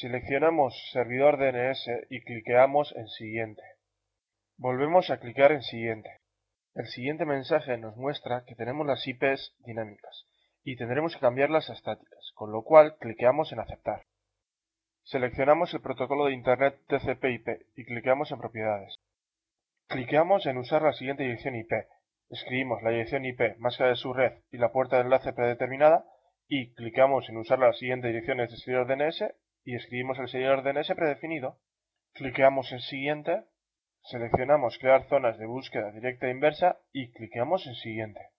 Seleccionamos Servidor DNS y cliqueamos en Siguiente. Volvemos a clicar en Siguiente. El siguiente mensaje nos muestra que tenemos las IPs dinámicas y tendremos que cambiarlas a estáticas, con lo cual cliqueamos en Aceptar. Seleccionamos el protocolo de Internet TCP/IP y cliqueamos en Propiedades. Cliqueamos en Usar la siguiente dirección IP. Escribimos la dirección IP más de su red y la puerta de enlace predeterminada y cliqueamos en Usar las siguientes direcciones de servidor DNS y escribimos el servidor DNS predefinido. Cliqueamos en Siguiente. Seleccionamos Crear zonas de búsqueda directa e inversa y cliqueamos en Siguiente.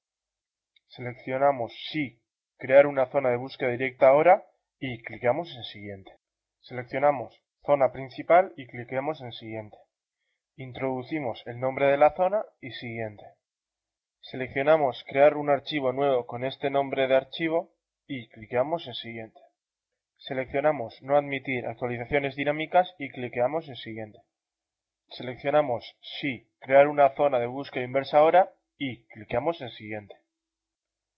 Seleccionamos Sí, crear una zona de búsqueda directa ahora y cliqueamos en Siguiente. Seleccionamos Zona principal y cliqueamos en Siguiente. Introducimos el nombre de la zona y Siguiente. Seleccionamos Crear un archivo nuevo con este nombre de archivo y cliqueamos en Siguiente. Seleccionamos No admitir actualizaciones dinámicas y cliqueamos en Siguiente. Seleccionamos Sí, crear una zona de búsqueda inversa ahora y cliqueamos en Siguiente.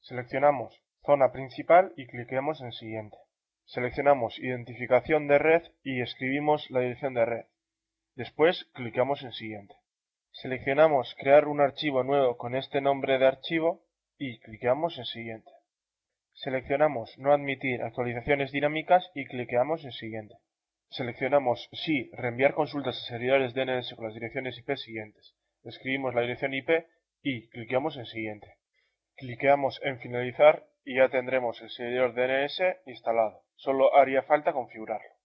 Seleccionamos Zona principal y cliqueamos en Siguiente. Seleccionamos Identificación de red y escribimos la dirección de red. Después clicamos en Siguiente. Seleccionamos Crear un archivo nuevo con este nombre de archivo y clicamos en Siguiente. Seleccionamos No admitir actualizaciones dinámicas y cliqueamos en Siguiente. Seleccionamos Sí, reenviar consultas a servidores DNS con las direcciones IP siguientes. Escribimos la dirección IP y cliqueamos en Siguiente. Cliqueamos en Finalizar y ya tendremos el servidor DNS instalado. Solo haría falta configurarlo.